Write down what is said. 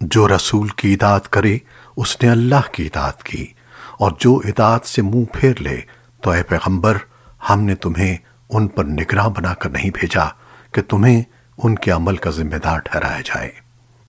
جو رسول کی اطاعت کرے، اس نے اللہ کی اطاعت کی۔ اور جو اطاعت سے منہ پھیر لے، تو اے پیغمبر، ہم نے تمہیں ان پر نگراں بنا کر نہیں بھیجا کہ تمہیں ان کے عمل کا ذمہ دار ٹھہرایا جائے۔